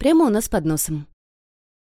Прямо у нас под носом.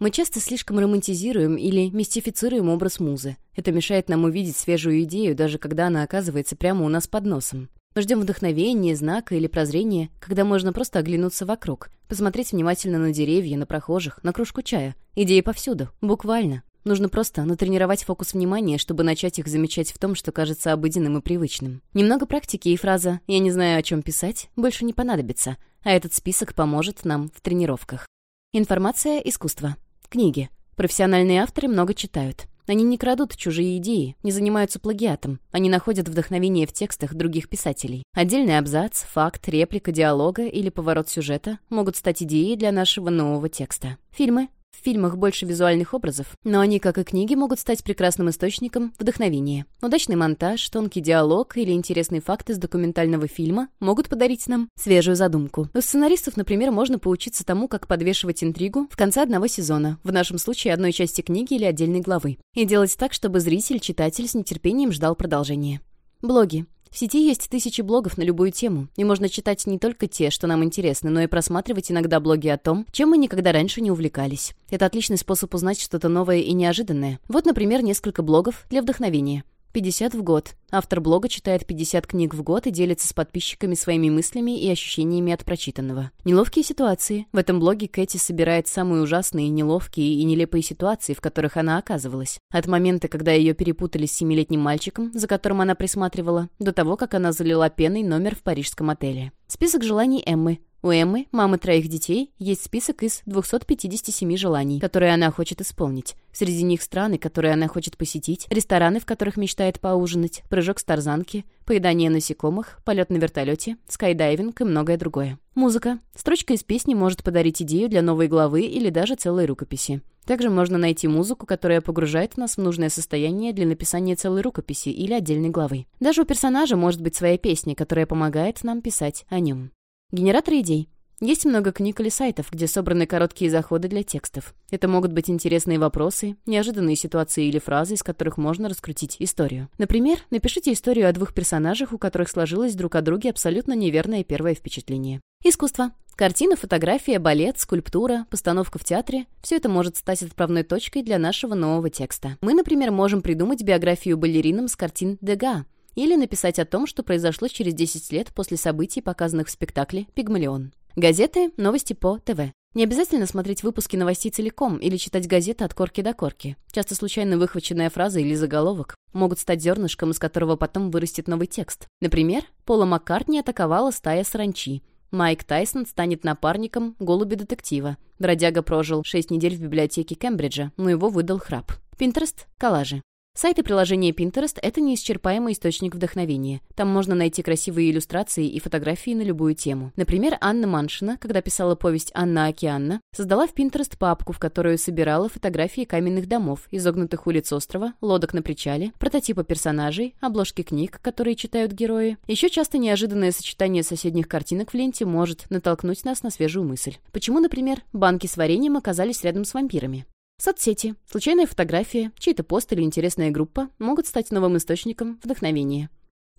Мы часто слишком романтизируем или мистифицируем образ музы. Это мешает нам увидеть свежую идею, даже когда она оказывается прямо у нас под носом. Мы ждем вдохновения, знака или прозрения, когда можно просто оглянуться вокруг, посмотреть внимательно на деревья, на прохожих, на кружку чая. Идеи повсюду, буквально. Нужно просто натренировать фокус внимания, чтобы начать их замечать в том, что кажется обыденным и привычным. Немного практики и фраза «я не знаю, о чем писать» больше не понадобится, а этот список поможет нам в тренировках. Информация — искусство. Книги. Профессиональные авторы много читают. Они не крадут чужие идеи, не занимаются плагиатом. Они находят вдохновение в текстах других писателей. Отдельный абзац, факт, реплика диалога или поворот сюжета могут стать идеей для нашего нового текста. Фильмы. В фильмах больше визуальных образов, но они, как и книги, могут стать прекрасным источником вдохновения. Удачный монтаж, тонкий диалог или интересный факт из документального фильма могут подарить нам свежую задумку. У сценаристов, например, можно поучиться тому, как подвешивать интригу в конце одного сезона, в нашем случае одной части книги или отдельной главы, и делать так, чтобы зритель, читатель с нетерпением ждал продолжения. Блоги. В сети есть тысячи блогов на любую тему, и можно читать не только те, что нам интересны, но и просматривать иногда блоги о том, чем мы никогда раньше не увлекались. Это отличный способ узнать что-то новое и неожиданное. Вот, например, несколько блогов для вдохновения. 50 в год. Автор блога читает 50 книг в год и делится с подписчиками своими мыслями и ощущениями от прочитанного. Неловкие ситуации. В этом блоге Кэти собирает самые ужасные, неловкие и нелепые ситуации, в которых она оказывалась. От момента, когда ее перепутали с семилетним мальчиком, за которым она присматривала, до того, как она залила пеной номер в парижском отеле. Список желаний Эммы. У Эммы, мамы троих детей, есть список из 257 желаний, которые она хочет исполнить. Среди них страны, которые она хочет посетить, рестораны, в которых мечтает поужинать, прыжок с тарзанки, поедание насекомых, полет на вертолете, скайдайвинг и многое другое. Музыка. Строчка из песни может подарить идею для новой главы или даже целой рукописи. Также можно найти музыку, которая погружает нас в нужное состояние для написания целой рукописи или отдельной главы. Даже у персонажа может быть своя песня, которая помогает нам писать о нем. Генератор идей. Есть много книг или сайтов, где собраны короткие заходы для текстов. Это могут быть интересные вопросы, неожиданные ситуации или фразы, из которых можно раскрутить историю. Например, напишите историю о двух персонажах, у которых сложилось друг о друге абсолютно неверное первое впечатление. Искусство. Картина, фотография, балет, скульптура, постановка в театре – все это может стать отправной точкой для нашего нового текста. Мы, например, можем придумать биографию балеринам с картин Дега, или написать о том, что произошло через 10 лет после событий, показанных в спектакле «Пигмалион». Газеты, новости по ТВ. Не обязательно смотреть выпуски новостей целиком или читать газеты от корки до корки. Часто случайно выхваченная фраза или заголовок могут стать зернышком, из которого потом вырастет новый текст. Например, Пола Маккартни атаковала стая саранчи. Майк Тайсон станет напарником голуби-детектива. Бродяга прожил 6 недель в библиотеке Кембриджа, но его выдал храп. Пинтерест – коллажи. Сайт и приложение Pinterest — это неисчерпаемый источник вдохновения. Там можно найти красивые иллюстрации и фотографии на любую тему. Например, Анна Маншина, когда писала повесть «Анна Океанна», создала в Pinterest папку, в которую собирала фотографии каменных домов, изогнутых улиц острова, лодок на причале, прототипы персонажей, обложки книг, которые читают герои. Еще часто неожиданное сочетание соседних картинок в ленте может натолкнуть нас на свежую мысль. Почему, например, банки с вареньем оказались рядом с вампирами? Соцсети, случайная фотография, чей-то пост или интересная группа могут стать новым источником вдохновения.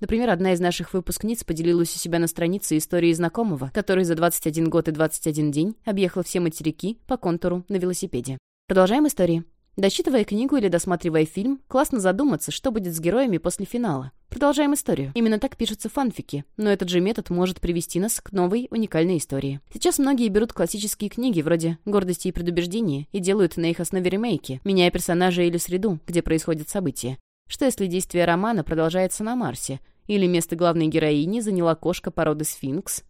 Например, одна из наших выпускниц поделилась у себя на странице историей знакомого, который за 21 год и 21 день объехал все материки по контуру на велосипеде. Продолжаем истории. Дочитывая книгу или досматривая фильм, классно задуматься, что будет с героями после финала. Продолжаем историю. Именно так пишутся фанфики, но этот же метод может привести нас к новой, уникальной истории. Сейчас многие берут классические книги вроде «Гордости и предубеждения» и делают на их основе ремейки, меняя персонажа или среду, где происходят события. Что если действие романа продолжается на Марсе? Или место главной героини заняла кошка породы сфинкс?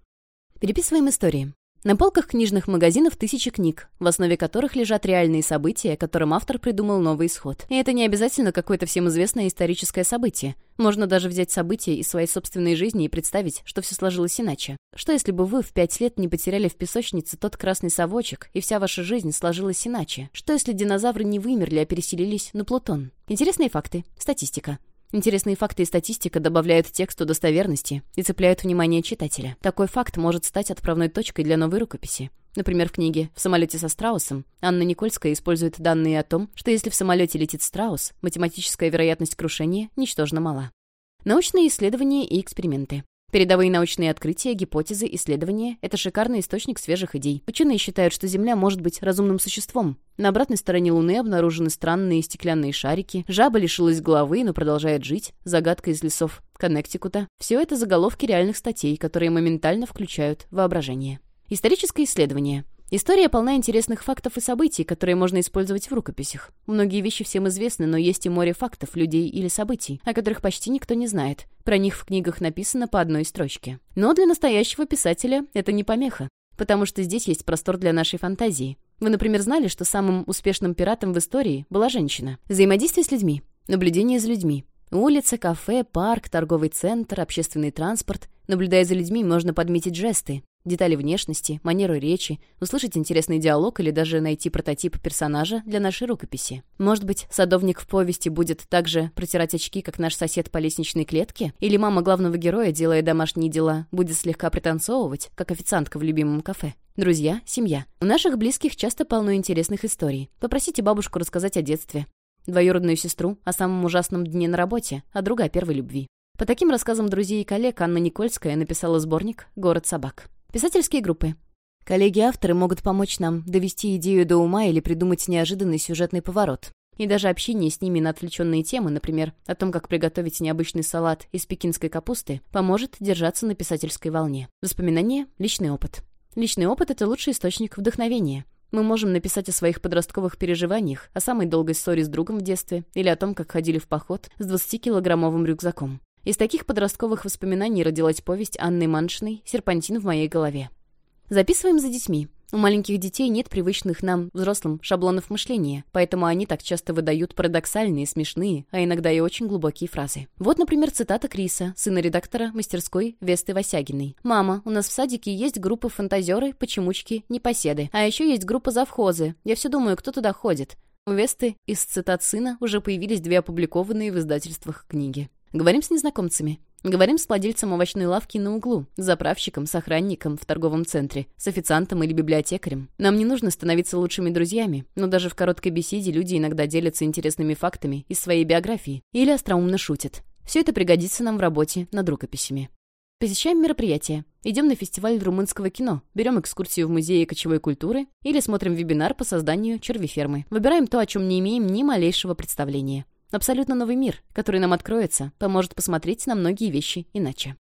Переписываем истории. На полках книжных магазинов тысячи книг, в основе которых лежат реальные события, которым автор придумал новый исход. И это не обязательно какое-то всем известное историческое событие. Можно даже взять события из своей собственной жизни и представить, что все сложилось иначе. Что если бы вы в пять лет не потеряли в песочнице тот красный совочек, и вся ваша жизнь сложилась иначе? Что если динозавры не вымерли, а переселились на Плутон? Интересные факты. Статистика. Интересные факты и статистика добавляют тексту достоверности и цепляют внимание читателя. Такой факт может стать отправной точкой для новой рукописи. Например, в книге «В самолете со страусом» Анна Никольская использует данные о том, что если в самолете летит страус, математическая вероятность крушения ничтожно мала. Научные исследования и эксперименты. Передовые научные открытия, гипотезы, исследования — это шикарный источник свежих идей. Ученые считают, что Земля может быть разумным существом. На обратной стороне Луны обнаружены странные стеклянные шарики, жаба лишилась головы, но продолжает жить, загадка из лесов Коннектикута. Все это заголовки реальных статей, которые моментально включают воображение. Историческое исследование. История полна интересных фактов и событий, которые можно использовать в рукописях. Многие вещи всем известны, но есть и море фактов, людей или событий, о которых почти никто не знает. Про них в книгах написано по одной строчке. Но для настоящего писателя это не помеха, потому что здесь есть простор для нашей фантазии. Вы, например, знали, что самым успешным пиратом в истории была женщина? Взаимодействие с людьми, наблюдение за людьми. Улица, кафе, парк, торговый центр, общественный транспорт. Наблюдая за людьми, можно подметить жесты, детали внешности, манеру речи, услышать интересный диалог или даже найти прототип персонажа для нашей рукописи. Может быть, садовник в повести будет так же протирать очки, как наш сосед по лестничной клетке? Или мама главного героя, делая домашние дела, будет слегка пританцовывать, как официантка в любимом кафе? Друзья, семья. У наших близких часто полно интересных историй. Попросите бабушку рассказать о детстве. Двоюродную сестру о самом ужасном дне на работе, а друга о первой любви. По таким рассказам друзей и коллег Анна Никольская написала сборник «Город собак». Писательские группы. Коллеги-авторы могут помочь нам довести идею до ума или придумать неожиданный сюжетный поворот. И даже общение с ними на отвлеченные темы, например, о том, как приготовить необычный салат из пекинской капусты, поможет держаться на писательской волне. Воспоминания — личный опыт. Личный опыт — это лучший источник вдохновения. Мы можем написать о своих подростковых переживаниях, о самой долгой ссоре с другом в детстве или о том, как ходили в поход с 20-килограммовым рюкзаком. Из таких подростковых воспоминаний родилась повесть Анны Маншиной «Серпантин в моей голове». Записываем за детьми. У маленьких детей нет привычных нам, взрослым, шаблонов мышления, поэтому они так часто выдают парадоксальные, смешные, а иногда и очень глубокие фразы. Вот, например, цитата Криса, сына редактора мастерской Весты Васягиной. «Мама, у нас в садике есть группа фантазеры, почемучки, непоседы. А еще есть группа завхозы. Я все думаю, кто туда ходит». У Весты из цитат сына уже появились две опубликованные в издательствах книги. Говорим с незнакомцами. Говорим с владельцем овощной лавки на углу, с заправщиком, с охранником в торговом центре, с официантом или библиотекарем. Нам не нужно становиться лучшими друзьями, но даже в короткой беседе люди иногда делятся интересными фактами из своей биографии или остроумно шутят. Все это пригодится нам в работе над рукописями. Посещаем мероприятия. Идем на фестиваль румынского кино, берем экскурсию в музее кочевой культуры или смотрим вебинар по созданию червифермы. Выбираем то, о чем не имеем ни малейшего представления. Абсолютно новый мир, который нам откроется, поможет посмотреть на многие вещи иначе.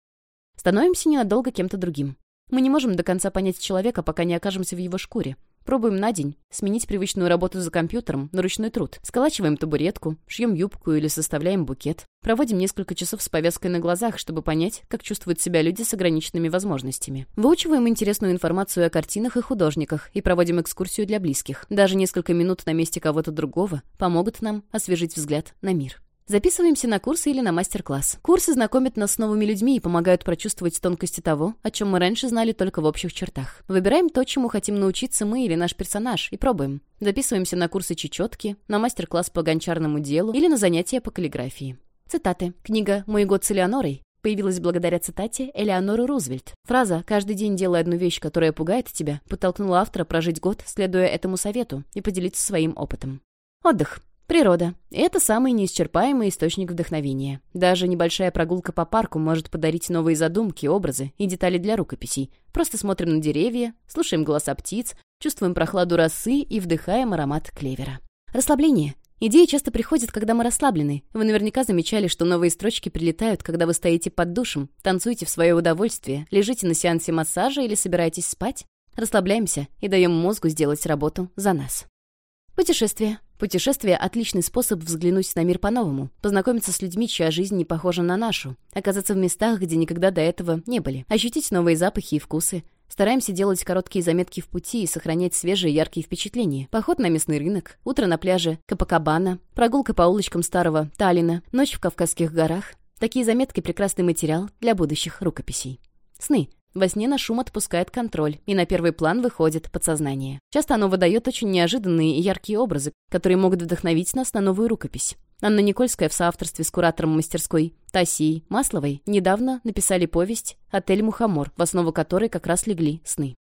Становимся ненадолго кем-то другим. Мы не можем до конца понять человека, пока не окажемся в его шкуре. Пробуем на день сменить привычную работу за компьютером на ручной труд. Сколачиваем табуретку, шьем юбку или составляем букет. Проводим несколько часов с повязкой на глазах, чтобы понять, как чувствуют себя люди с ограниченными возможностями. Выучиваем интересную информацию о картинах и художниках и проводим экскурсию для близких. Даже несколько минут на месте кого-то другого помогут нам освежить взгляд на мир. Записываемся на курсы или на мастер-класс. Курсы знакомят нас с новыми людьми и помогают прочувствовать тонкости того, о чем мы раньше знали только в общих чертах. Выбираем то, чему хотим научиться мы или наш персонаж, и пробуем. Записываемся на курсы чечетки, на мастер-класс по гончарному делу или на занятия по каллиграфии. Цитаты. Книга «Мой год с Элеонорой» появилась благодаря цитате Элеоноры Рузвельт. Фраза «каждый день делай одну вещь, которая пугает тебя» подтолкнула автора прожить год, следуя этому совету, и поделиться своим опытом. Отдых. Природа. Это самый неисчерпаемый источник вдохновения. Даже небольшая прогулка по парку может подарить новые задумки, образы и детали для рукописей. Просто смотрим на деревья, слушаем голоса птиц, чувствуем прохладу росы и вдыхаем аромат клевера. Расслабление. Идеи часто приходят, когда мы расслаблены. Вы наверняка замечали, что новые строчки прилетают, когда вы стоите под душем, танцуете в свое удовольствие, лежите на сеансе массажа или собираетесь спать. Расслабляемся и даем мозгу сделать работу за нас. Путешествие. Путешествие — отличный способ взглянуть на мир по-новому, познакомиться с людьми, чья жизнь не похожа на нашу, оказаться в местах, где никогда до этого не были, ощутить новые запахи и вкусы. Стараемся делать короткие заметки в пути и сохранять свежие яркие впечатления. Поход на местный рынок, утро на пляже Капакабана, прогулка по улочкам старого Таллина, ночь в Кавказских горах. Такие заметки — прекрасный материал для будущих рукописей. Сны — во сне на шум отпускает контроль, и на первый план выходит подсознание. Часто оно выдает очень неожиданные и яркие образы, которые могут вдохновить нас на новую рукопись. Анна Никольская в соавторстве с куратором мастерской Тасией Масловой недавно написали повесть «Отель Мухомор», в основу которой как раз легли сны.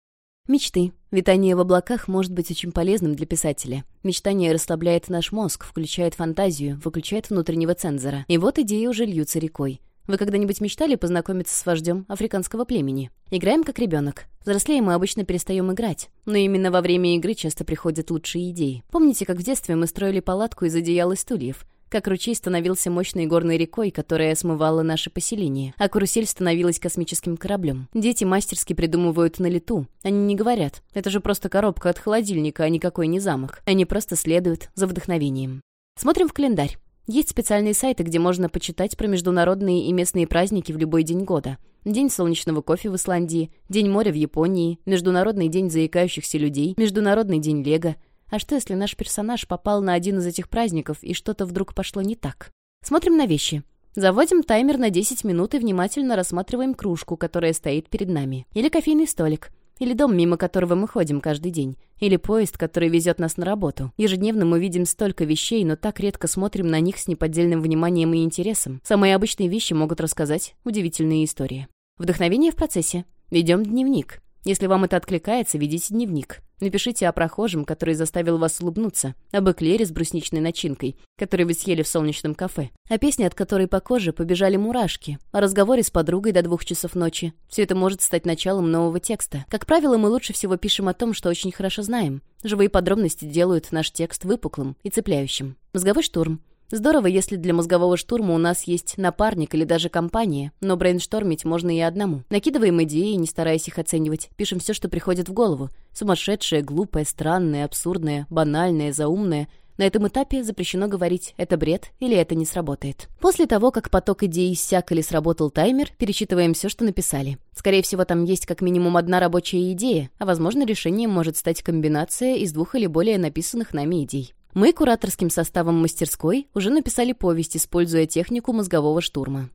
Мечты. Витание в облаках может быть очень полезным для писателя. Мечтание расслабляет наш мозг, включает фантазию, выключает внутреннего цензора. И вот идеи уже льются рекой. Вы когда-нибудь мечтали познакомиться с вождем африканского племени? Играем как ребенок. Взрослее мы обычно перестаем играть, но именно во время игры часто приходят лучшие идеи. Помните, как в детстве мы строили палатку из одеял и стульев? как ручей становился мощной горной рекой, которая смывала наше поселение, а карусель становилась космическим кораблем. Дети мастерски придумывают на лету. Они не говорят, это же просто коробка от холодильника, а никакой не замок. Они просто следуют за вдохновением. Смотрим в календарь. Есть специальные сайты, где можно почитать про международные и местные праздники в любой день года. День солнечного кофе в Исландии, День моря в Японии, Международный день заикающихся людей, Международный день Лего. А что, если наш персонаж попал на один из этих праздников, и что-то вдруг пошло не так? Смотрим на вещи. Заводим таймер на 10 минут и внимательно рассматриваем кружку, которая стоит перед нами. Или кофейный столик. Или дом, мимо которого мы ходим каждый день. Или поезд, который везет нас на работу. Ежедневно мы видим столько вещей, но так редко смотрим на них с неподдельным вниманием и интересом. Самые обычные вещи могут рассказать удивительные истории. Вдохновение в процессе. Ведем дневник. Если вам это откликается, ведите дневник. Напишите о прохожем, который заставил вас улыбнуться, об эклере с брусничной начинкой, который вы съели в солнечном кафе, о песне, от которой по коже побежали мурашки, о разговоре с подругой до двух часов ночи. Все это может стать началом нового текста. Как правило, мы лучше всего пишем о том, что очень хорошо знаем. Живые подробности делают наш текст выпуклым и цепляющим. Мозговой штурм. Здорово, если для мозгового штурма у нас есть напарник или даже компания, но брейнштормить можно и одному. Накидываем идеи, не стараясь их оценивать. Пишем все, что приходит в голову. Сумасшедшее, глупое, странное, абсурдное, банальное, заумное. На этом этапе запрещено говорить «это бред» или «это не сработает». После того, как поток идей иссяк или сработал таймер, перечитываем все, что написали. Скорее всего, там есть как минимум одна рабочая идея, а возможно, решением может стать комбинация из двух или более написанных нами идей. Мы кураторским составом мастерской уже написали повесть, используя технику мозгового штурма.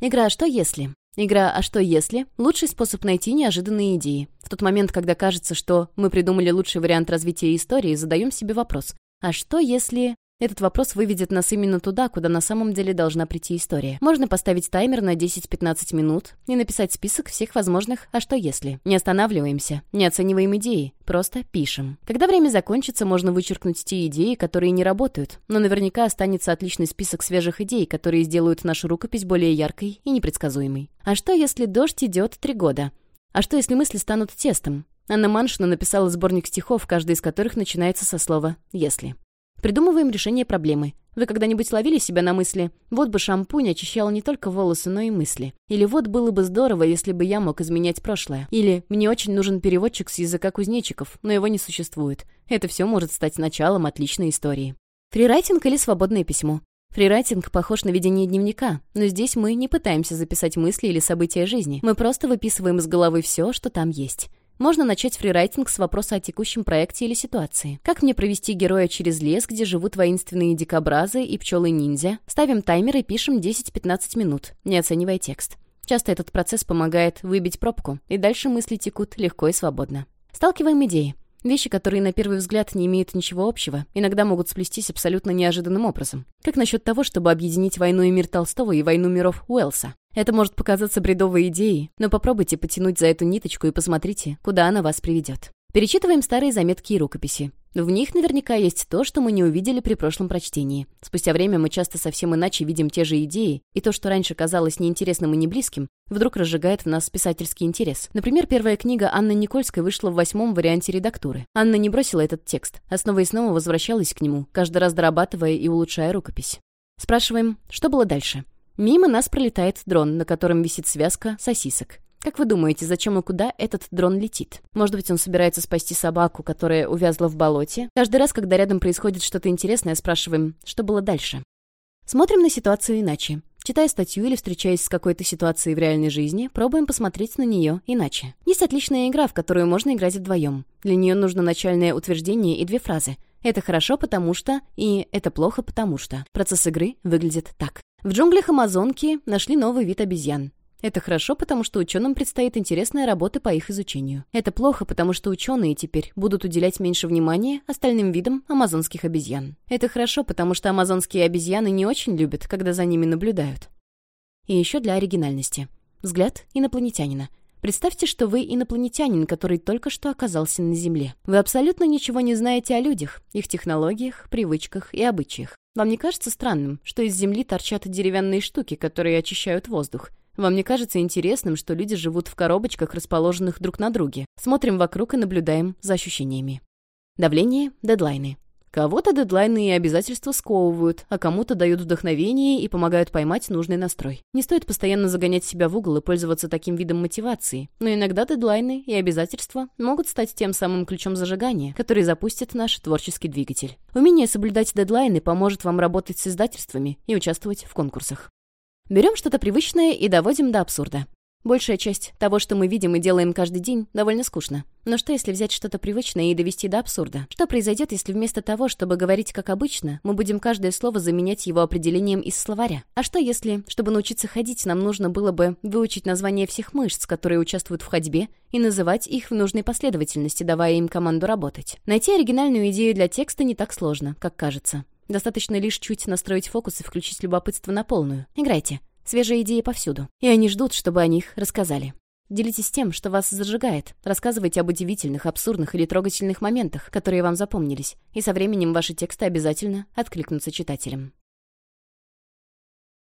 Игра «А что если?» Игра «А что если?» — лучший способ найти неожиданные идеи. В тот момент, когда кажется, что мы придумали лучший вариант развития истории, задаем себе вопрос. А что если... Этот вопрос выведет нас именно туда, куда на самом деле должна прийти история. Можно поставить таймер на 10-15 минут и написать список всех возможных «а что если?». Не останавливаемся, не оцениваем идеи, просто пишем. Когда время закончится, можно вычеркнуть те идеи, которые не работают, но наверняка останется отличный список свежих идей, которые сделают нашу рукопись более яркой и непредсказуемой. А что, если дождь идет три года? А что, если мысли станут тестом? Анна Маншина написала сборник стихов, каждый из которых начинается со слова «если». Придумываем решение проблемы. Вы когда-нибудь ловили себя на мысли «Вот бы шампунь очищал не только волосы, но и мысли». Или «Вот было бы здорово, если бы я мог изменять прошлое». Или «Мне очень нужен переводчик с языка кузнечиков, но его не существует». Это все может стать началом отличной истории. Фрирайтинг или свободное письмо. Фрирайтинг похож на ведение дневника, но здесь мы не пытаемся записать мысли или события жизни. Мы просто выписываем из головы все, что там есть. Можно начать фрирайтинг с вопроса о текущем проекте или ситуации. Как мне провести героя через лес, где живут воинственные дикобразы и пчелы-ниндзя? Ставим таймер и пишем 10-15 минут, не оценивая текст. Часто этот процесс помогает выбить пробку, и дальше мысли текут легко и свободно. Сталкиваем идеи. Вещи, которые на первый взгляд не имеют ничего общего, иногда могут сплестись абсолютно неожиданным образом. Как насчет того, чтобы объединить «Войну и мир» Толстого и «Войну миров» Уэллса? Это может показаться бредовой идеей, но попробуйте потянуть за эту ниточку и посмотрите, куда она вас приведет. Перечитываем старые заметки и рукописи. В них наверняка есть то, что мы не увидели при прошлом прочтении. Спустя время мы часто совсем иначе видим те же идеи, и то, что раньше казалось неинтересным и неблизким, вдруг разжигает в нас писательский интерес. Например, первая книга Анны Никольской вышла в восьмом варианте редактуры. Анна не бросила этот текст, а снова и снова возвращалась к нему, каждый раз дорабатывая и улучшая рукопись. Спрашиваем, что было дальше? Мимо нас пролетает дрон, на котором висит связка сосисок. Как вы думаете, зачем и куда этот дрон летит? Может быть, он собирается спасти собаку, которая увязла в болоте? Каждый раз, когда рядом происходит что-то интересное, спрашиваем, что было дальше? Смотрим на ситуацию иначе. Читая статью или встречаясь с какой-то ситуацией в реальной жизни, пробуем посмотреть на нее иначе. Есть отличная игра, в которую можно играть вдвоем. Для нее нужно начальное утверждение и две фразы. Это хорошо, потому что, и это плохо, потому что. Процесс игры выглядит так. В джунглях Амазонки нашли новый вид обезьян. Это хорошо, потому что ученым предстоит интересная работа по их изучению. Это плохо, потому что ученые теперь будут уделять меньше внимания остальным видам амазонских обезьян. Это хорошо, потому что амазонские обезьяны не очень любят, когда за ними наблюдают. И еще для оригинальности. Взгляд инопланетянина. Представьте, что вы инопланетянин, который только что оказался на Земле. Вы абсолютно ничего не знаете о людях, их технологиях, привычках и обычаях. Вам не кажется странным, что из земли торчат деревянные штуки, которые очищают воздух? Вам не кажется интересным, что люди живут в коробочках, расположенных друг на друге? Смотрим вокруг и наблюдаем за ощущениями. Давление, дедлайны. Кого-то дедлайны и обязательства сковывают, а кому-то дают вдохновение и помогают поймать нужный настрой. Не стоит постоянно загонять себя в угол и пользоваться таким видом мотивации, но иногда дедлайны и обязательства могут стать тем самым ключом зажигания, который запустит наш творческий двигатель. Умение соблюдать дедлайны поможет вам работать с издательствами и участвовать в конкурсах. Берем что-то привычное и доводим до абсурда. Большая часть того, что мы видим и делаем каждый день, довольно скучно. Но что, если взять что-то привычное и довести до абсурда? Что произойдет, если вместо того, чтобы говорить как обычно, мы будем каждое слово заменять его определением из словаря? А что, если, чтобы научиться ходить, нам нужно было бы выучить название всех мышц, которые участвуют в ходьбе, и называть их в нужной последовательности, давая им команду работать? Найти оригинальную идею для текста не так сложно, как кажется. Достаточно лишь чуть настроить фокус и включить любопытство на полную. Играйте. Свежие идеи повсюду. И они ждут, чтобы о них рассказали. Делитесь тем, что вас зажигает. Рассказывайте об удивительных, абсурдных или трогательных моментах, которые вам запомнились. И со временем ваши тексты обязательно откликнутся читателям.